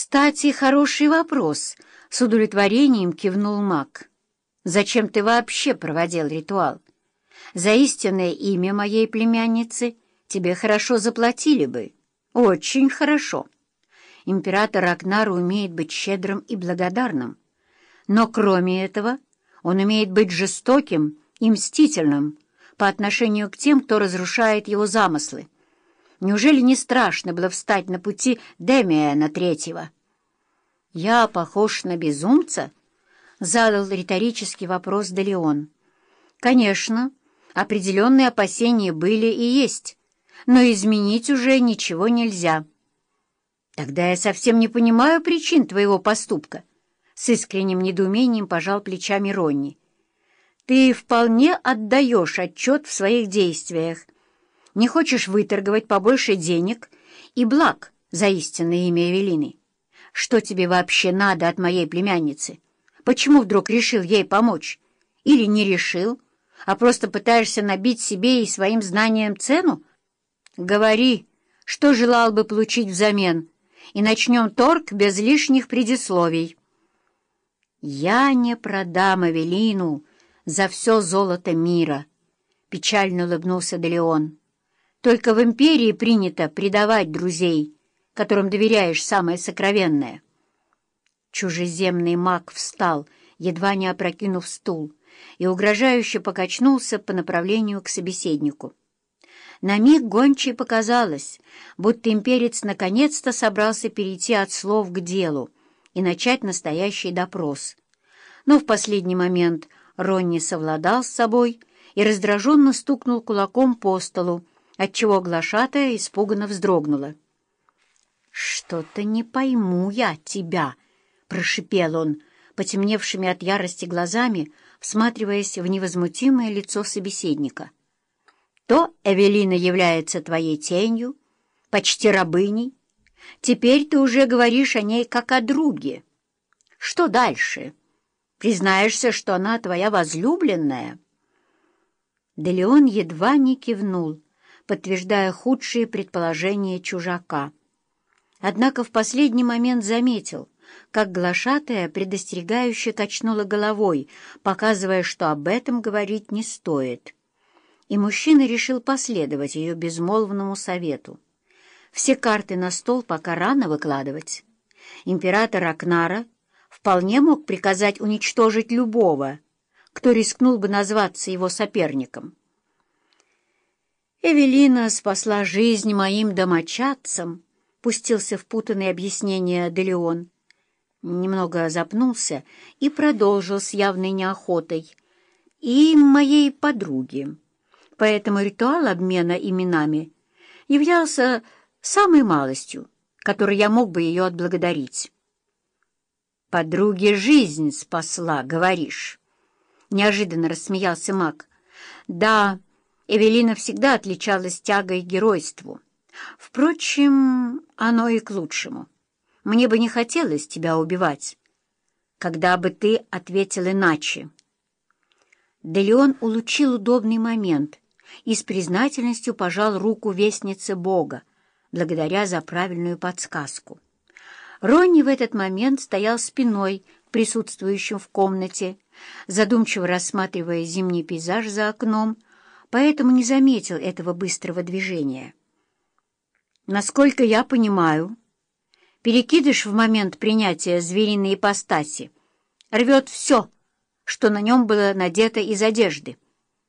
«Кстати, хороший вопрос», — с удовлетворением кивнул маг. «Зачем ты вообще проводил ритуал? За истинное имя моей племянницы тебе хорошо заплатили бы. Очень хорошо. Император Рагнар умеет быть щедрым и благодарным. Но кроме этого он умеет быть жестоким и мстительным по отношению к тем, кто разрушает его замыслы. Неужели не страшно было встать на пути Демиэна Третьего? «Я похож на безумца?» — задал риторический вопрос Делеон. «Конечно, определенные опасения были и есть, но изменить уже ничего нельзя». «Тогда я совсем не понимаю причин твоего поступка», — с искренним недоумением пожал плечами Ронни. «Ты вполне отдаешь отчет в своих действиях» не хочешь выторговать побольше денег и благ за истинное имя Эвелины? Что тебе вообще надо от моей племянницы? Почему вдруг решил ей помочь? Или не решил, а просто пытаешься набить себе и своим знаниям цену? Говори, что желал бы получить взамен, и начнем торг без лишних предисловий. «Я не продам Эвелину за все золото мира», — печально улыбнулся Делеон. Только в империи принято предавать друзей, которым доверяешь самое сокровенное. Чужеземный маг встал, едва не опрокинув стул, и угрожающе покачнулся по направлению к собеседнику. На миг гончей показалось, будто имперец наконец-то собрался перейти от слов к делу и начать настоящий допрос. Но в последний момент Ронни совладал с собой и раздраженно стукнул кулаком по столу, отчего глашатая испуганно вздрогнула. «Что-то не пойму я тебя!» — прошипел он, потемневшими от ярости глазами, всматриваясь в невозмутимое лицо собеседника. «То Эвелина является твоей тенью, почти рабыней. Теперь ты уже говоришь о ней как о друге. Что дальше? Признаешься, что она твоя возлюбленная?» Да Леон едва не кивнул, подтверждая худшие предположения чужака. Однако в последний момент заметил, как глашатая предостерегающе качнула головой, показывая, что об этом говорить не стоит. И мужчина решил последовать ее безмолвному совету. Все карты на стол пока рано выкладывать. Император Акнара вполне мог приказать уничтожить любого, кто рискнул бы назваться его соперником. Эвелина спасла жизнь моим домочадцам, пустился в путанные объяснения Делеон. Немного запнулся и продолжил с явной неохотой. И моей подруги. Поэтому ритуал обмена именами являлся самой малостью, которой я мог бы ее отблагодарить. «Подруге жизнь спасла, говоришь?» Неожиданно рассмеялся маг. «Да, Эвелина всегда отличалась тягой к геройству. Впрочем, оно и к лучшему. Мне бы не хотелось тебя убивать, когда бы ты ответил иначе. Делеон улучил удобный момент и с признательностью пожал руку вестнице Бога, благодаря за правильную подсказку. Ронни в этот момент стоял спиной к присутствующим в комнате, задумчиво рассматривая зимний пейзаж за окном, поэтому не заметил этого быстрого движения. Насколько я понимаю, перекидыш в момент принятия звериной ипостаси рвет все, что на нем было надето из одежды.